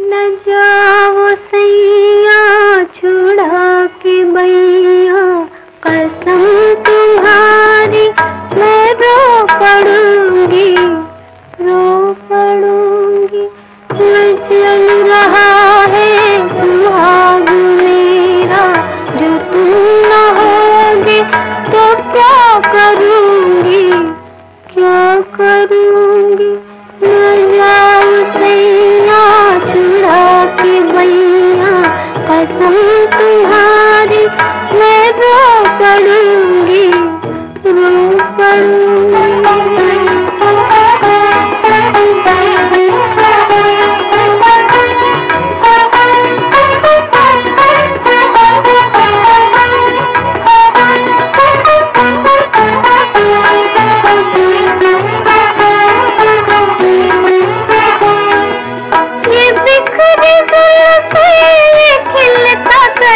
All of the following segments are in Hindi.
न जाओ सैया छुड़ा के बैया कसम तुम्हारी मैं रो पड़ूँगी रो पड़ूँगी। चल रहा है सुहाग मेरा, जो तुम न होगे तो क्या करूँगी? क्या करूँगी?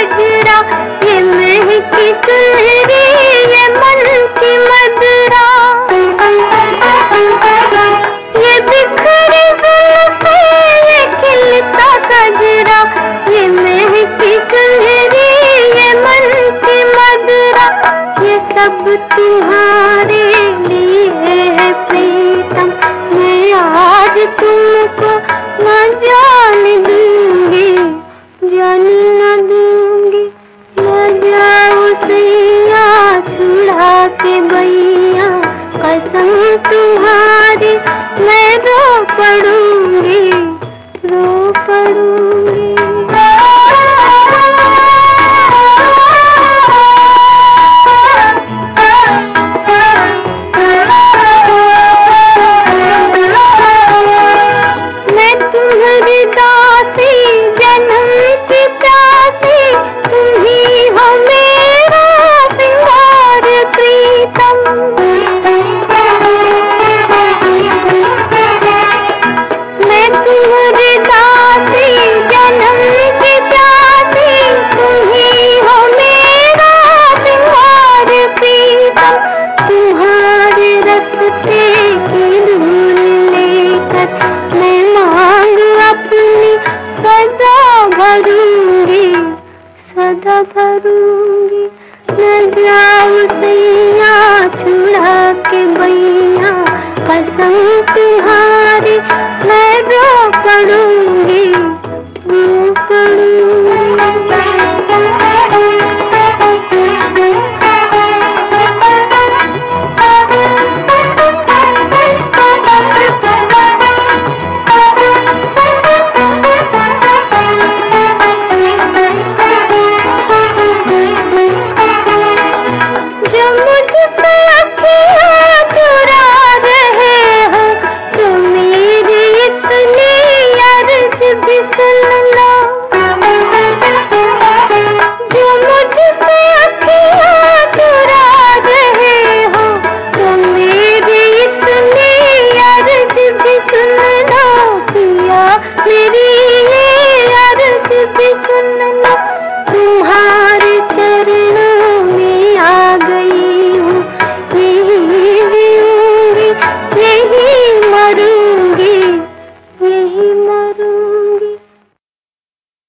गजरा ये महकी चुनरी, ये मन की मदरा। ये बिखरी जुल्फे, ये खिलता गजरा। ये महकी चुनरी, ये मन की मदरा। ये सब तुम्हारे तुम्हारी मैं रो पड़ूँगी रो पड़ूँगी। मैं तुम्हारी दासी सदा भरूँगी न सैया छुड़ा के बैया कसम तुम्हारी